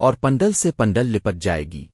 اور پنڈل سے پنڈل لپٹ جائے گی۔